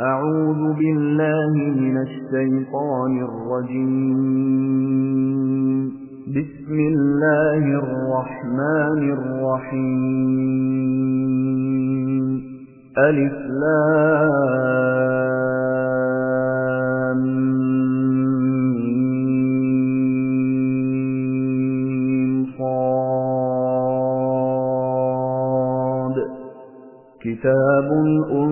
أعوذ بالله من الشيطان الرجيم. بسم الله الرحمن الرحيم. ألف لام صاد. كتاب أنزل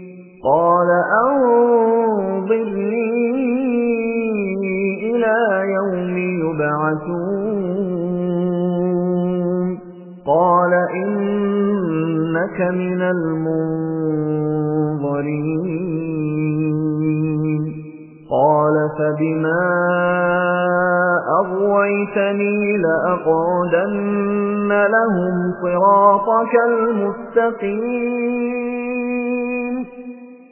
قال أنظرني إلى يوم يبعثون. قال إنك من المنظرين. قال فبما أغويتني لأقعدن لهم صراطك المستقيم.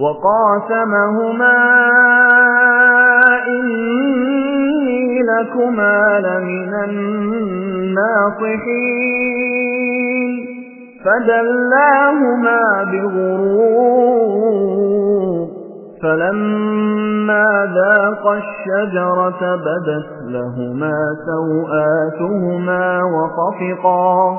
وقاسمهما إني لكما لمن الناصحين. فدلاهما بغرور فلما ذاق الشجرة بدت لهما سوآتهما وطفقا.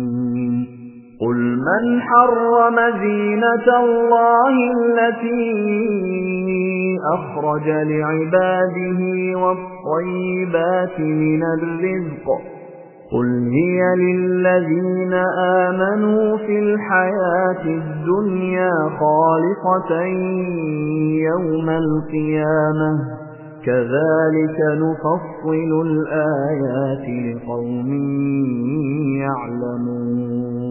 قل من حرم زينة الله التي أخرج لعباده والطيبات من الرزق قل هي للذين آمنوا في الحياة الدنيا خالصة يوم القيامة كذلك نفصل الآيات لقوم يعلمون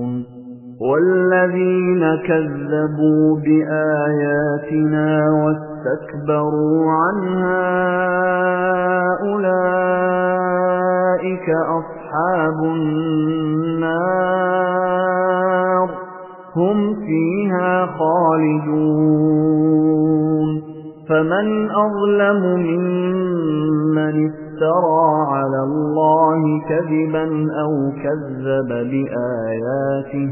والذين كذبوا بآياتنا واستكبروا عنها أولئك أصحاب النار هم فيها خالدون. فمن أظلم ممن افترى على الله كذبا أو كذب بآياته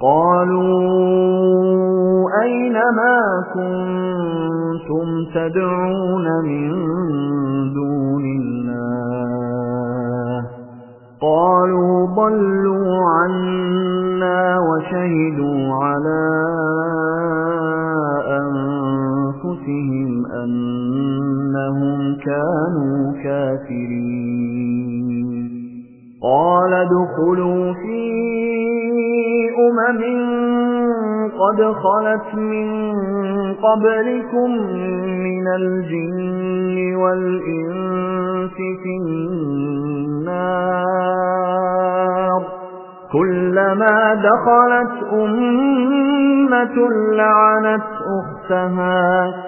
قالوا أين ما كنتم تدعون من دون الله؟ قالوا ضلوا عنا وشهدوا على أنفسهم أنهم كانوا كافرين. قال ادخلوا في أمم قد خلت من قبلكم من الجن والإنس في النار. كلما دخلت أمة لعنت أختها.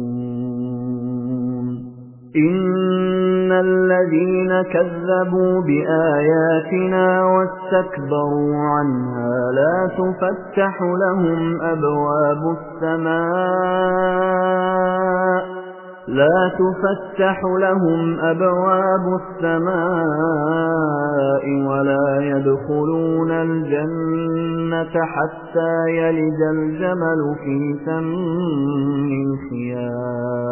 إن الذين كذبوا بآياتنا واستكبروا عنها لا تفتح لهم أبواب السماء لا تفتح لهم أبواب السماء ولا يدخلون الجنة حتى يلج الجمل في سم الخياط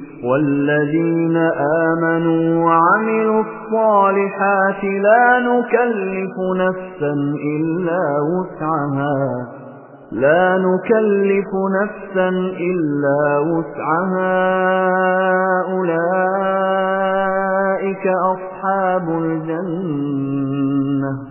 والذين آمنوا وعملوا الصالحات لا نكلف نفسا إلا وسعها. لا نكلف نفسا إلا وسعها. أولئك أصحاب الجنة.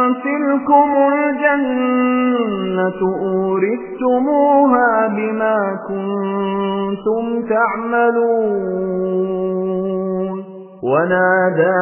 تلكم الجنة أورثتموها بما كنتم تعملون ونادى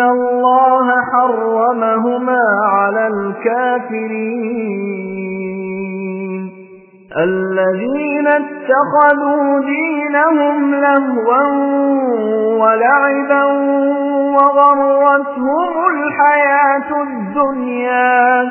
الله حرمهما على الكافرين الذين اتخذوا دينهم لهوا ولعبا وغرتهم الحياة الدنيا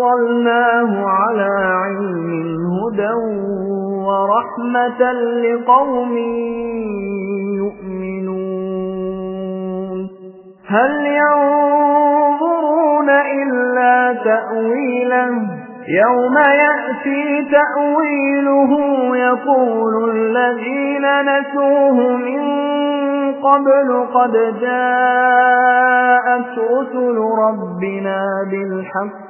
فصلناه على علم هدى ورحمة لقوم يؤمنون. هل ينظرون إلا تأويله؟ يوم يأتي تأويله يقول الذين نسوه من قبل قد جاءت رسل ربنا بالحق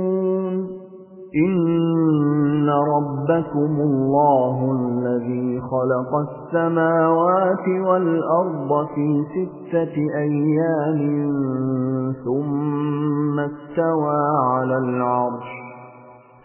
إن ربكم الله الذي خلق السماوات والأرض في ستة أيام ثم استوى على العرش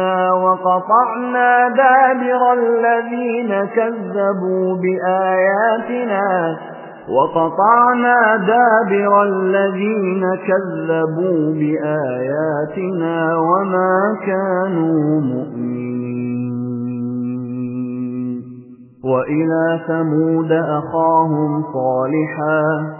منا وقطعنا دابر الذين كذبوا بآياتنا وقطعنا دابر الذين كذبوا بآياتنا وما كانوا مؤمنين وإلى ثمود أخاهم صالحا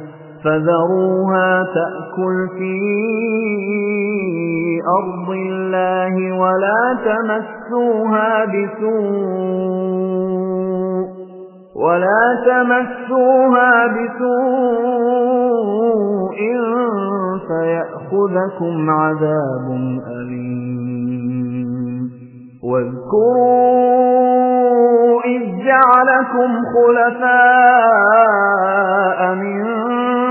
فذروها تأكل في أرض الله ولا تمسوها بسوء ولا تمسوها بسوء فيأخذكم عذاب أليم. واذكروا إذ جعلكم خلفاء من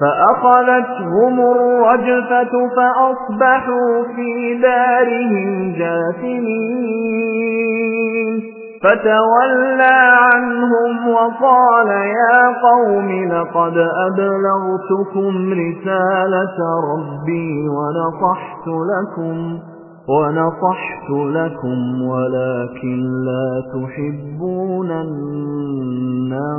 فأخذتهم الرجفة فأصبحوا في دارهم جاثمين. فتولى عنهم وقال يا قوم لقد أبلغتكم رسالة ربي ونصحت لكم ونصحت لكم ولكن لا تحبون الناصحين.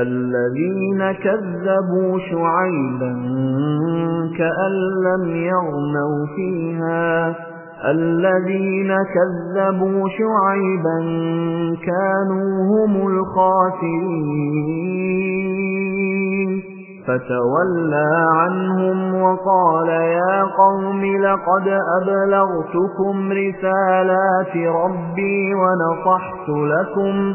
الذين كذبوا شعيبا كأن لم يغنوا فيها. الذين كذبوا شعيبا كانوا هم الخاسرين. فتولى عنهم وقال يا قوم لقد أبلغتكم رسالات ربي ونصحت لكم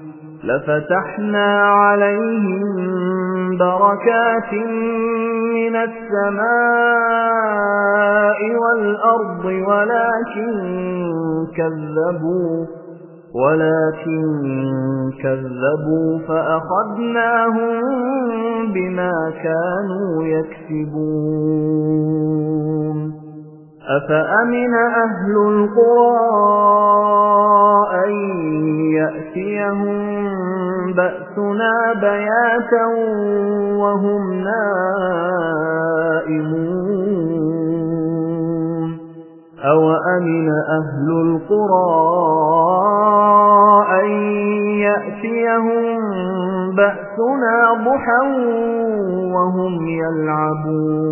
لفتحنا عليهم بركات من السماء والأرض ولكن كذبوا ولكن كذبوا فأخذناهم بما كانوا يكسبون. أفأمن أهل القرى أن يأتيهم بأسنا بياتا وهم نائمون؟ أو أمن أهل القرى أن يأتيهم بأسنا ضحا وهم يلعبون؟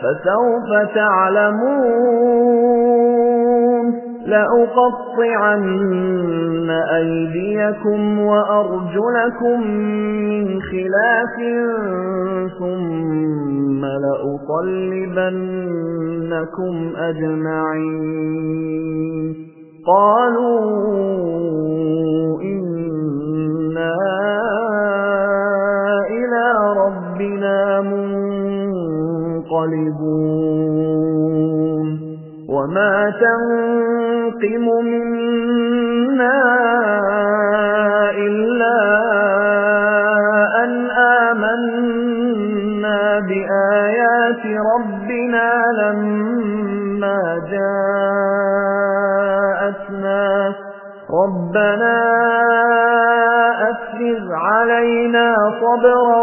فسوف تعلمون. لأقطعن أيديكم وأرجلكم من خلاف ثم لأصلبنكم أجمعين. قالوا منقلبون وما تنقم منا إلا أن آمنا بآيات ربنا لما جاءتنا. ربنا أفرغ علينا صبرا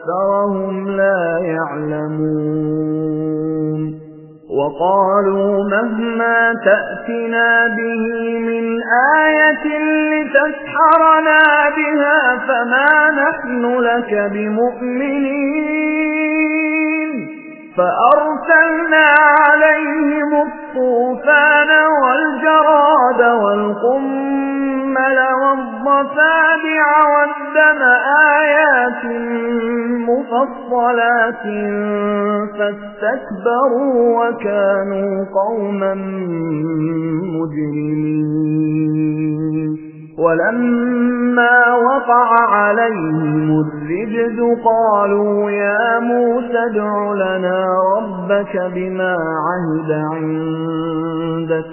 أكثرهم لا يعلمون. وقالوا مهما تأتنا به من آية لتسحرنا بها فما نحن لك بمؤمنين. فأرسلنا عليهم الطوفان والجراد والقمل والضفادع والدم آيات مفصلات فاستكبروا وكانوا قوما مجرمين. ولما وقع عليهم الرجد قالوا يا موسى ادع لنا ربك بما عهد عندك.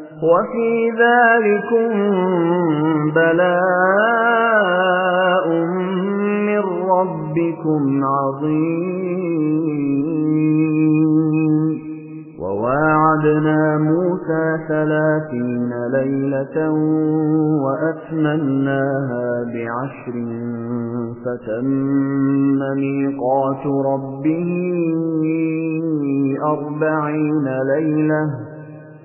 وفي ذلكم بلاء من ربكم عظيم. وواعدنا موسى ثلاثين ليلة وأتمناها بعشر فتم ميقات ربه أربعين ليلة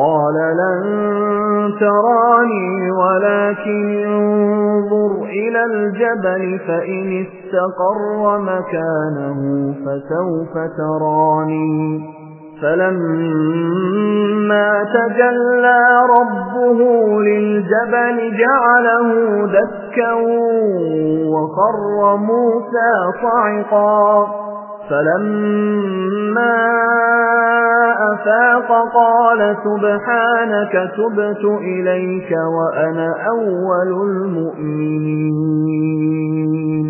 قال لن تراني ولكن انظر إلى الجبل فإن استقر مكانه فسوف تراني. فلما تجلى ربه للجبل جعله دكا وقر موسى صعقا. فلما أفاق قال سبحانك تبت إليك وأنا أول المؤمنين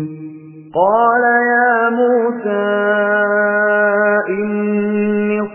قال يا موسى إني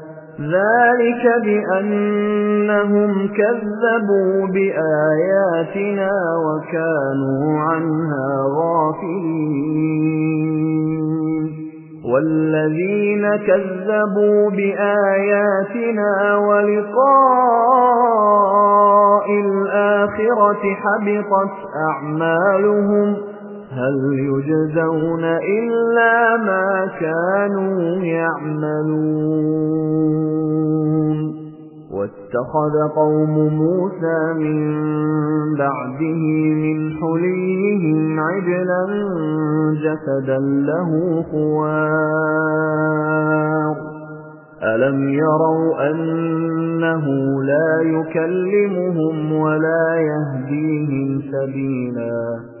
ذلك بأنهم كذبوا بآياتنا وكانوا عنها غافلين. والذين كذبوا بآياتنا ولقاء الآخرة حبطت أعمالهم هل يجزون إلا ما كانوا يعملون؟ واتخذ قوم موسى من بعده من حليهم عجلا جسدا له خوار. ألم يروا أنه لا يكلمهم ولا يهديهم سبيلا؟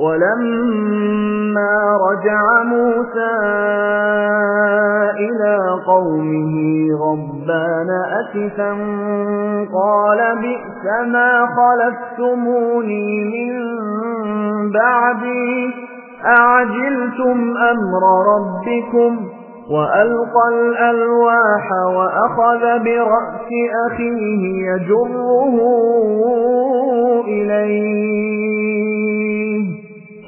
ولما رجع موسى إلى قومه غضبان أسفا قال بئس ما خلفتموني من بعدي أعجلتم أمر ربكم؟ وألقى الألواح وأخذ برأس أخيه يجره إليه.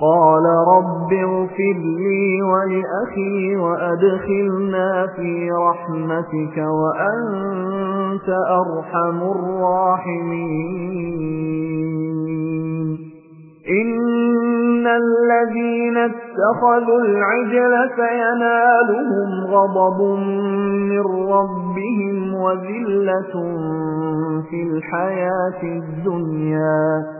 قال رب اغفر لي ولأخي وأدخلنا في رحمتك وأنت أرحم الراحمين. إن الذين اتخذوا العجل سينالهم غضب من ربهم وذلة في الحياة الدنيا.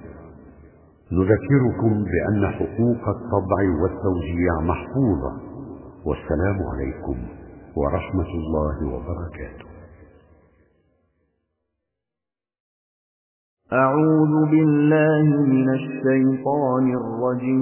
نذكركم بأن حقوق الطبع والتوزيع محفوظة. والسلام عليكم ورحمة الله وبركاته. أعوذ بالله من الشيطان الرجيم.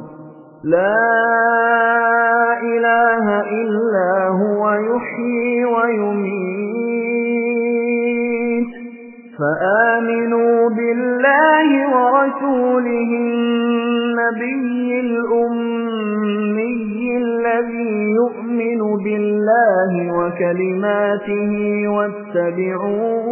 لا إله إلا هو يحيي ويميت. فآمنوا بالله ورسوله النبي الأمي الذي يؤمن بالله وكلماته واتبعوه.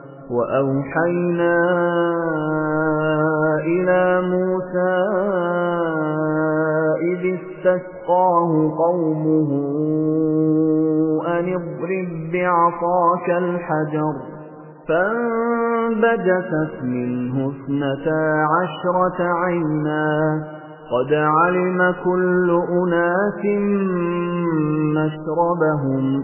وأوحينا إلى موسى إذ استسقاه قومه أن اضرب بعصاك الحجر فانبجست منه اثنتا عشرة عينا قد علم كل أناس مشربهم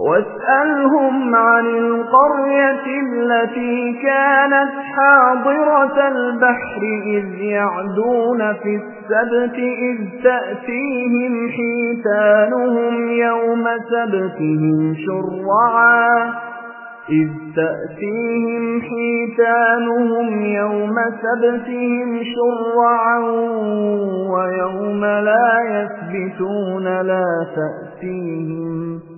واسألهم عن القرية التي كانت حاضرة البحر إذ يعدون في السبت إذ تأتيهم حيتانهم يوم سبتهم شرعا. إذ تأتيهم حيتانهم يوم سبتهم شرعا ويوم لا يثبتون لا تأتيهم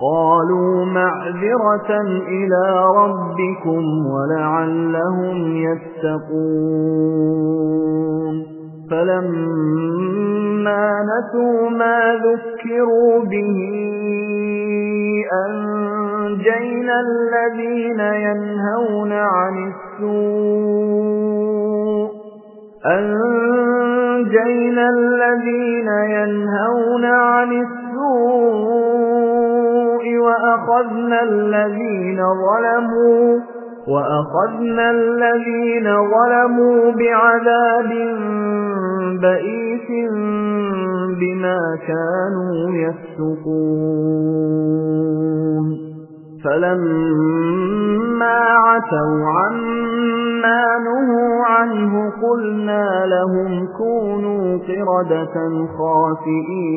قالوا معذرة إلى ربكم ولعلهم يتقون. فلما نسوا ما ذكروا به أنجينا الذين ينهون عن السوء. أنجينا الذين ينهون عن السوء. وأخذنا الذين ظلموا وأخذنا الذين ظلموا بعذاب بئيس بما كانوا يفسقون. فلما عتوا عما نهوا عنه قلنا لهم كونوا قردة خاسئين.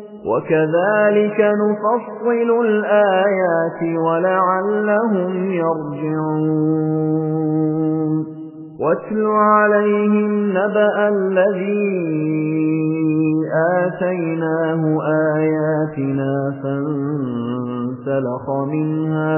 وكذلك نفصل الآيات ولعلهم يرجعون. واتل عليهم نبأ الذي آتيناه آياتنا فانسلخ منها.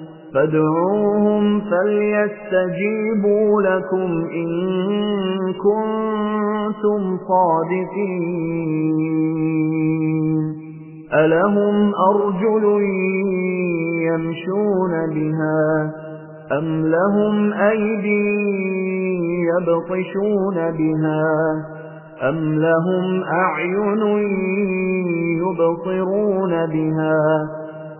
فادعوهم فليستجيبوا لكم إن كنتم صادقين. ألهم أرجل يمشون بها أم لهم أيدي يبطشون بها أم لهم أعين يبصرون بها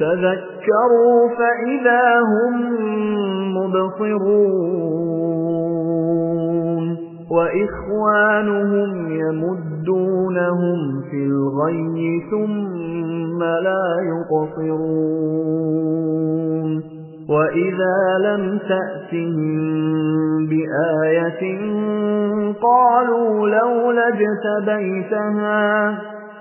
تذكروا فإذا هم مبصرون. وإخوانهم يمدونهم في الغي ثم لا يقصرون وإذا لم تأتهم بآية قالوا لولا اجتبيتها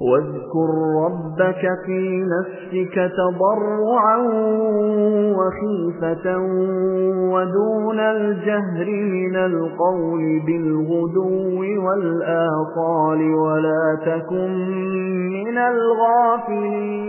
واذكر ربك في نفسك تضرعا وخيفة ودون الجهر من القول بالغدو والآطال ولا تكن من الغافلين.